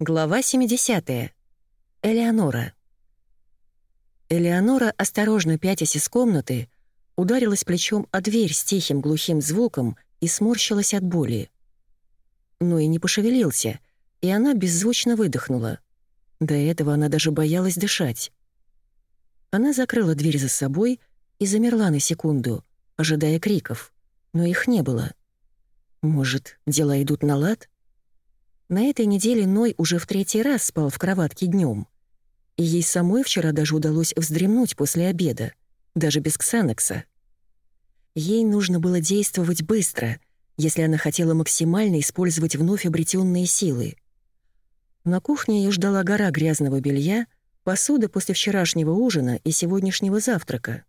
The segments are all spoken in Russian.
Глава 70. Элеонора. Элеонора, осторожно пятясь из комнаты, ударилась плечом о дверь с тихим глухим звуком и сморщилась от боли. Но и не пошевелился, и она беззвучно выдохнула. До этого она даже боялась дышать. Она закрыла дверь за собой и замерла на секунду, ожидая криков, но их не было. Может, дела идут на лад? На этой неделе Ной уже в третий раз спал в кроватке днем, И ей самой вчера даже удалось вздремнуть после обеда, даже без ксанокса. Ей нужно было действовать быстро, если она хотела максимально использовать вновь обретенные силы. На кухне ее ждала гора грязного белья, посуда после вчерашнего ужина и сегодняшнего завтрака.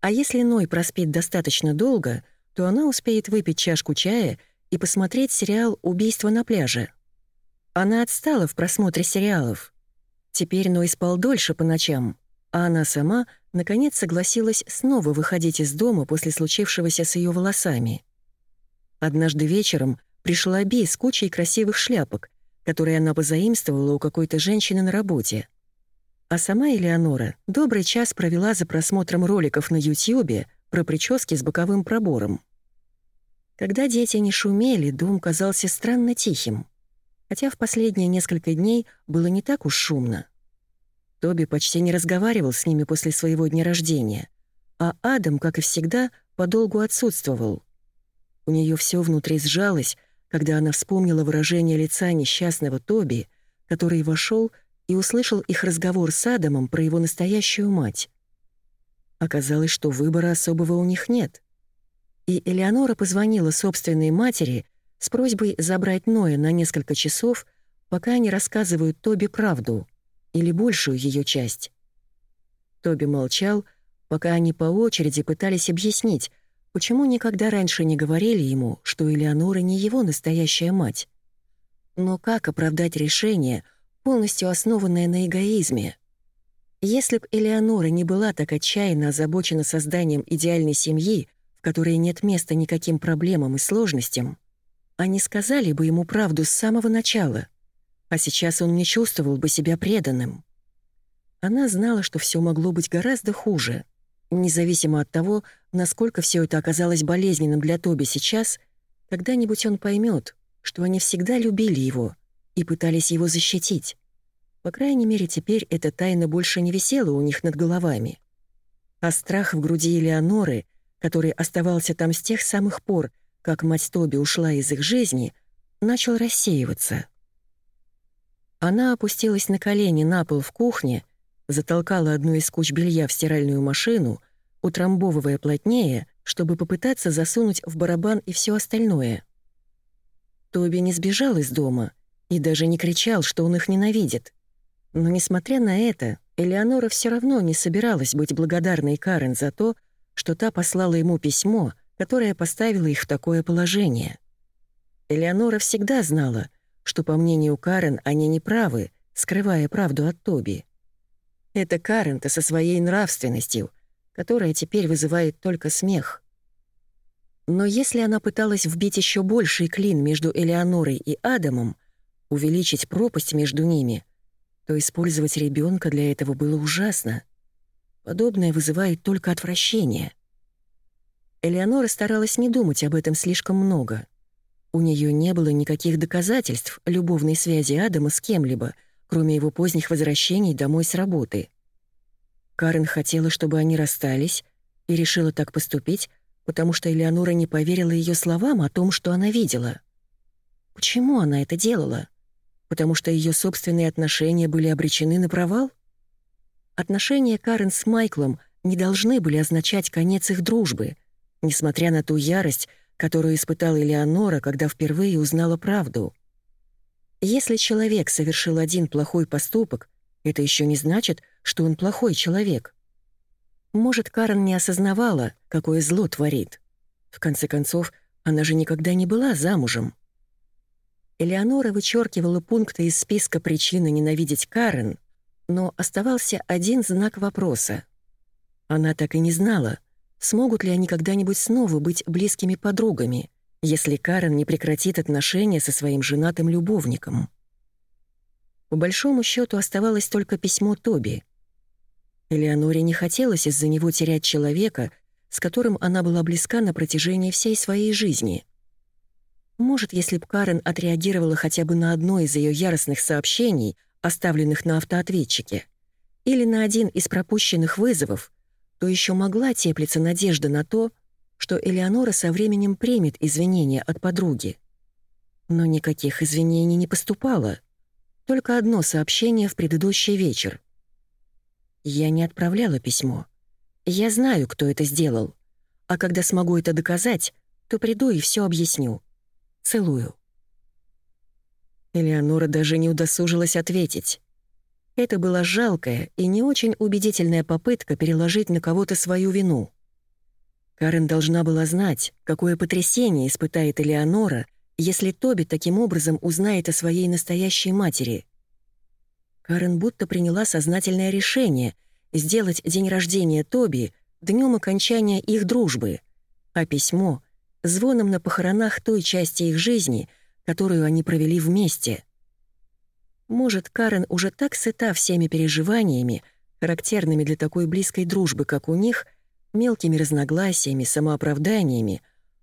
А если Ной проспит достаточно долго, то она успеет выпить чашку чая — и посмотреть сериал «Убийство на пляже». Она отстала в просмотре сериалов. Теперь Ной спал дольше по ночам, а она сама, наконец, согласилась снова выходить из дома после случившегося с ее волосами. Однажды вечером пришла Би с кучей красивых шляпок, которые она позаимствовала у какой-то женщины на работе. А сама Элеонора добрый час провела за просмотром роликов на Ютьюбе про прически с боковым пробором. Когда дети не шумели, дом казался странно тихим, хотя в последние несколько дней было не так уж шумно. Тоби почти не разговаривал с ними после своего дня рождения, а Адам, как и всегда, подолгу отсутствовал. У нее все внутри сжалось, когда она вспомнила выражение лица несчастного Тоби, который вошел и услышал их разговор с Адамом про его настоящую мать. Оказалось, что выбора особого у них нет и Элеонора позвонила собственной матери с просьбой забрать Ноя на несколько часов, пока они рассказывают Тоби правду, или большую ее часть. Тоби молчал, пока они по очереди пытались объяснить, почему никогда раньше не говорили ему, что Элеонора не его настоящая мать. Но как оправдать решение, полностью основанное на эгоизме? Если б Элеонора не была так отчаянно озабочена созданием идеальной семьи, которой нет места никаким проблемам и сложностям, они сказали бы ему правду с самого начала, а сейчас он не чувствовал бы себя преданным. Она знала, что все могло быть гораздо хуже. Независимо от того, насколько все это оказалось болезненным для Тоби сейчас, когда-нибудь он поймет, что они всегда любили его и пытались его защитить. По крайней мере, теперь эта тайна больше не висела у них над головами. А страх в груди Элеоноры который оставался там с тех самых пор, как мать Тоби ушла из их жизни, начал рассеиваться. Она опустилась на колени на пол в кухне, затолкала одну из куч белья в стиральную машину, утрамбовывая плотнее, чтобы попытаться засунуть в барабан и все остальное. Тоби не сбежал из дома и даже не кричал, что он их ненавидит. Но, несмотря на это, Элеонора все равно не собиралась быть благодарной Карен за то, что та послала ему письмо, которое поставило их в такое положение. Элеонора всегда знала, что, по мнению Карен, они не правы, скрывая правду от Тоби. Это Карен-то со своей нравственностью, которая теперь вызывает только смех. Но если она пыталась вбить еще больший клин между Элеонорой и Адамом, увеличить пропасть между ними, то использовать ребенка для этого было ужасно — Подобное вызывает только отвращение. Элеонора старалась не думать об этом слишком много. У нее не было никаких доказательств любовной связи Адама с кем-либо, кроме его поздних возвращений домой с работы. Карен хотела, чтобы они расстались, и решила так поступить, потому что Элеонора не поверила ее словам о том, что она видела. Почему она это делала? Потому что ее собственные отношения были обречены на провал? Отношения Карен с Майклом не должны были означать конец их дружбы, несмотря на ту ярость, которую испытала Элеонора, когда впервые узнала правду. Если человек совершил один плохой поступок, это еще не значит, что он плохой человек. Может, Карен не осознавала, какое зло творит. В конце концов, она же никогда не была замужем. Элеонора вычеркивала пункты из списка причины ненавидеть Карен, но оставался один знак вопроса. Она так и не знала, смогут ли они когда-нибудь снова быть близкими подругами, если Карен не прекратит отношения со своим женатым любовником. по большому счету оставалось только письмо Тоби. Элеоноре не хотелось из-за него терять человека, с которым она была близка на протяжении всей своей жизни. Может, если б Карен отреагировала хотя бы на одно из ее яростных сообщений, оставленных на автоответчике, или на один из пропущенных вызовов, то еще могла теплиться надежда на то, что Элеонора со временем примет извинения от подруги. Но никаких извинений не поступало. Только одно сообщение в предыдущий вечер. Я не отправляла письмо. Я знаю, кто это сделал. А когда смогу это доказать, то приду и все объясню. Целую. Элеонора даже не удосужилась ответить. Это была жалкая и не очень убедительная попытка переложить на кого-то свою вину. Карен должна была знать, какое потрясение испытает Элеонора, если Тоби таким образом узнает о своей настоящей матери. Карен будто приняла сознательное решение сделать день рождения Тоби днем окончания их дружбы, а письмо — звоном на похоронах той части их жизни, которую они провели вместе. Может, Карен уже так сыта всеми переживаниями, характерными для такой близкой дружбы, как у них, мелкими разногласиями, самооправданиями,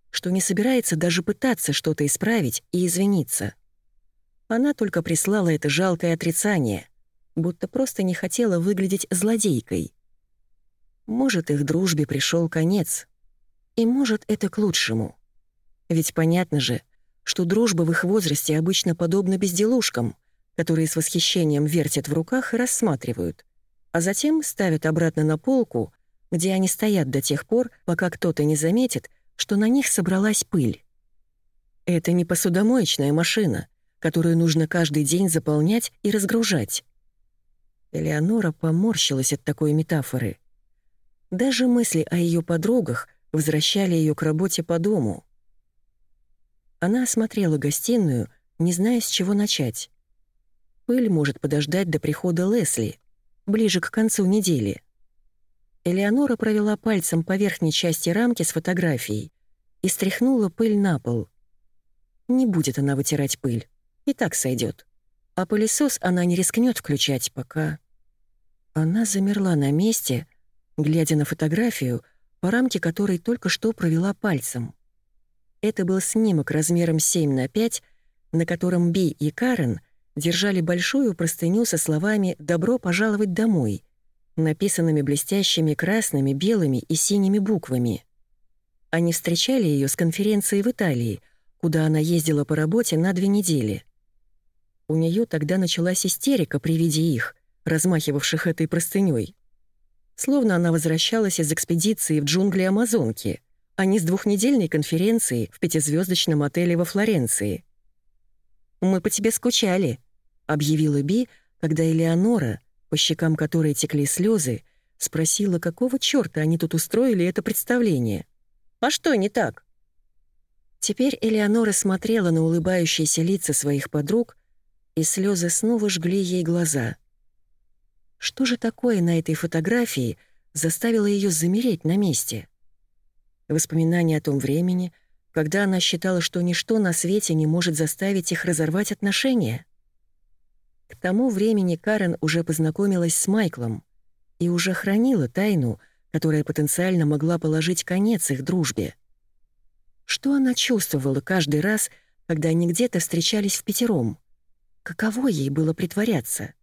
что не собирается даже пытаться что-то исправить и извиниться. Она только прислала это жалкое отрицание, будто просто не хотела выглядеть злодейкой. Может, их дружбе пришел конец. И может, это к лучшему. Ведь понятно же, что дружба в их возрасте обычно подобна безделушкам, которые с восхищением вертят в руках и рассматривают, а затем ставят обратно на полку, где они стоят до тех пор, пока кто-то не заметит, что на них собралась пыль. Это не посудомоечная машина, которую нужно каждый день заполнять и разгружать. Элеонора поморщилась от такой метафоры. Даже мысли о ее подругах возвращали ее к работе по дому. Она осмотрела гостиную, не зная, с чего начать. Пыль может подождать до прихода Лесли, ближе к концу недели. Элеонора провела пальцем по верхней части рамки с фотографией и стряхнула пыль на пол. Не будет она вытирать пыль, и так сойдет. А пылесос она не рискнет включать пока. Она замерла на месте, глядя на фотографию, по рамке которой только что провела пальцем. Это был снимок размером 7 на 5, на котором Би и Карен держали большую простыню со словами «Добро пожаловать домой», написанными блестящими красными, белыми и синими буквами. Они встречали ее с конференцией в Италии, куда она ездила по работе на две недели. У нее тогда началась истерика при виде их, размахивавших этой простыней. Словно она возвращалась из экспедиции в джунгли Амазонки, а не с двухнедельной конференции в пятизвездочном отеле во Флоренции. «Мы по тебе скучали», — объявила Би, когда Элеонора, по щекам которой текли слезы, спросила, какого чёрта они тут устроили это представление. «А что не так?» Теперь Элеонора смотрела на улыбающиеся лица своих подруг, и слезы снова жгли ей глаза. Что же такое на этой фотографии заставило ее замереть на месте? Воспоминания о том времени, когда она считала, что ничто на свете не может заставить их разорвать отношения? К тому времени Карен уже познакомилась с Майклом и уже хранила тайну, которая потенциально могла положить конец их дружбе. Что она чувствовала каждый раз, когда они где-то встречались в пятером? Каково ей было притворяться?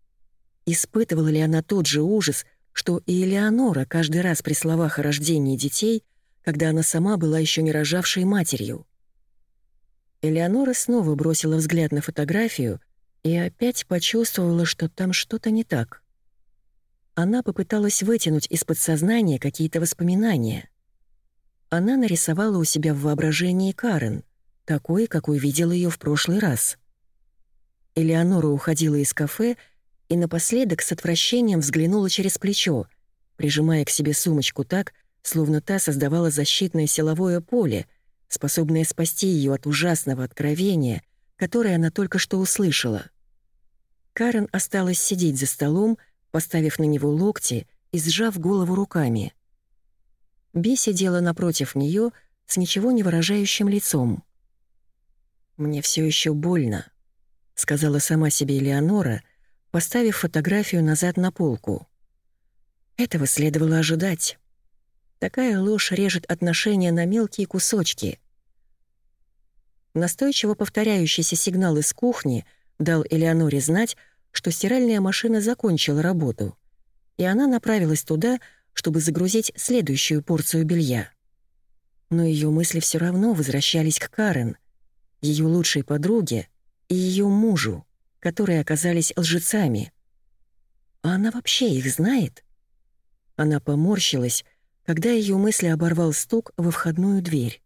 Испытывала ли она тот же ужас, что и Элеонора каждый раз при словах о рождении детей, когда она сама была еще не рожавшей матерью? Элеонора снова бросила взгляд на фотографию и опять почувствовала, что там что-то не так. Она попыталась вытянуть из подсознания какие-то воспоминания. Она нарисовала у себя в воображении Карен, такой, какой видела ее в прошлый раз. Элеонора уходила из кафе и напоследок с отвращением взглянула через плечо, прижимая к себе сумочку так, словно та создавала защитное силовое поле, способное спасти ее от ужасного откровения, которое она только что услышала. Карен осталась сидеть за столом, поставив на него локти и сжав голову руками. Би сидела напротив нее с ничего не выражающим лицом. «Мне все еще больно», — сказала сама себе Элеонора, поставив фотографию назад на полку. Этого следовало ожидать. Такая ложь режет отношения на мелкие кусочки. Настойчиво повторяющийся сигнал из кухни дал Элеоноре знать, что стиральная машина закончила работу, и она направилась туда, чтобы загрузить следующую порцию белья. Но ее мысли все равно возвращались к Карен, ее лучшей подруге и ее мужу, которые оказались лжецами. А она вообще их знает? Она поморщилась, когда ее мысли оборвал стук во входную дверь.